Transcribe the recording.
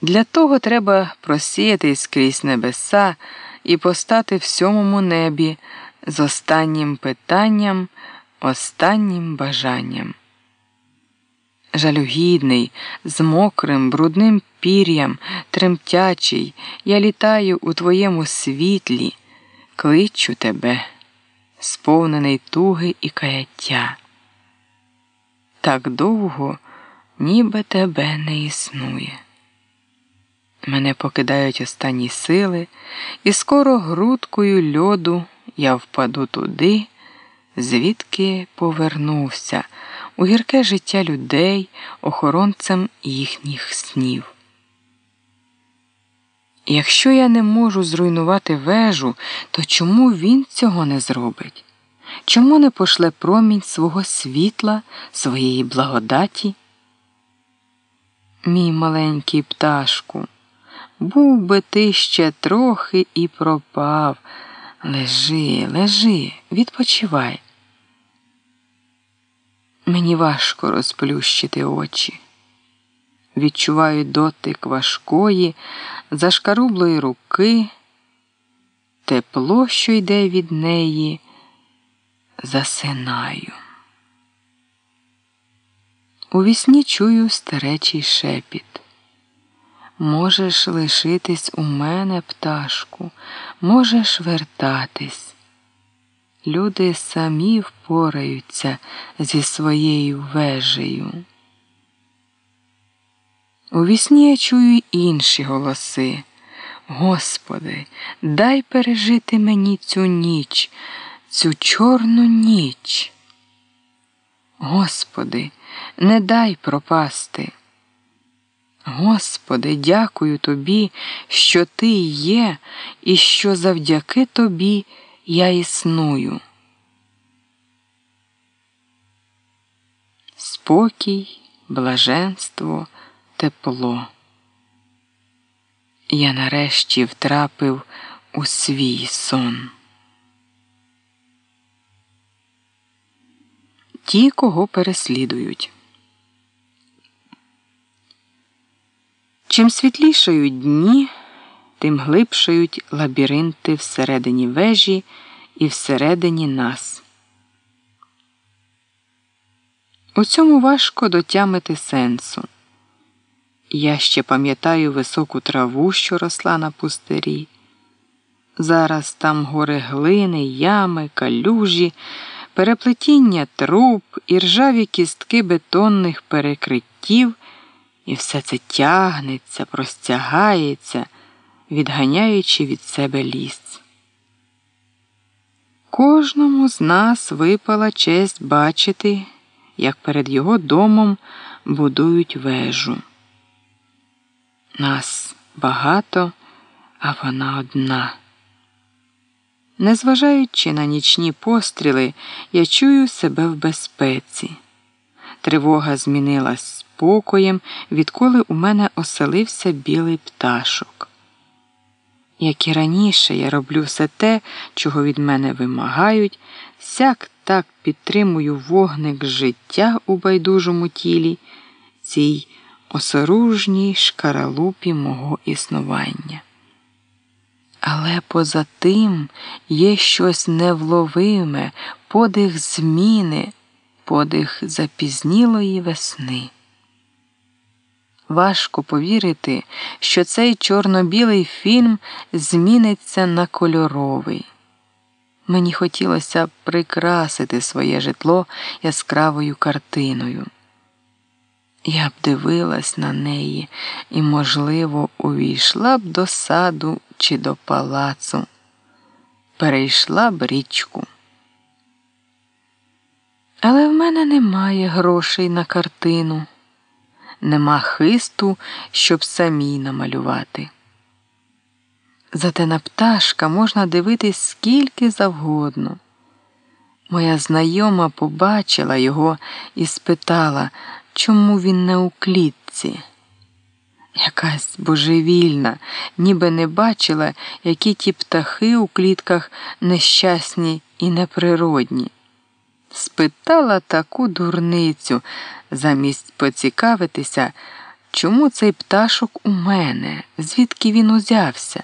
Для того треба просіятись скрізь небеса і постати в сьомому небі з останнім питанням, останнім бажанням. Жалюгідний, з мокрим, брудним пір'ям, тремтячий, я літаю у твоєму світлі, кличу тебе, сповнений туги і каяття. Так довго, ніби тебе не існує. Мене покидають останні сили, і скоро грудкою льоду я впаду туди, звідки повернувся у гірке життя людей, охоронцем їхніх снів. Якщо я не можу зруйнувати вежу, то чому він цього не зробить? Чому не пошле промінь свого світла, своєї благодаті? Мій маленький пташку. Був би ти ще трохи і пропав. Лежи, лежи, відпочивай. Мені важко розплющити очі. Відчуваю дотик важкої, зашкарублої руки, тепло, що йде від неї, засинаю. У вісні чую старечий шепіт. Можеш лишитись у мене, пташку, можеш вертатись. Люди самі впораються зі своєю вежею. У вісні я чую інші голоси. Господи, дай пережити мені цю ніч, цю чорну ніч. Господи, не дай пропасти. Господи, дякую Тобі, що Ти є, і що завдяки Тобі я існую. Спокій, блаженство, тепло. Я нарешті втрапив у свій сон. Ті, кого переслідують. Чим світлішають дні, тим глибшають лабіринти всередині вежі і всередині нас. У цьому важко дотямити сенсу. Я ще пам'ятаю високу траву, що росла на пустирі. Зараз там гори глини, ями, калюжі, переплетіння труб і ржаві кістки бетонних перекриттів. І все це тягнеться, простягається, відганяючи від себе ліс. Кожному з нас випала честь бачити, як перед його домом будують вежу. Нас багато, а вона одна. Незважаючи на нічні постріли, я чую себе в безпеці. Тривога змінилась спокоєм, відколи у мене оселився білий пташок. Як і раніше, я роблю все те, чого від мене вимагають, сяк так підтримую вогник життя у байдужому тілі, цій осоружній шкаралупі мого існування. Але поза тим є щось невловиме, подих зміни, подих запізнілої весни. Важко повірити, що цей чорно-білий фільм зміниться на кольоровий. Мені хотілося прикрасити своє житло яскравою картиною. Я б дивилась на неї і, можливо, увійшла б до саду чи до палацу, перейшла б річку. Але в мене немає грошей на картину нема хисту, щоб самій намалювати. Зате на пташка можна дивитись скільки завгодно. Моя знайома побачила його і спитала, чому він не у клітці. Якась божевільна, ніби не бачила, які ті птахи у клітках нещасні і неприродні. Спитала таку дурницю замість поцікавитися, Чому цей пташок у мене? Звідки він узявся?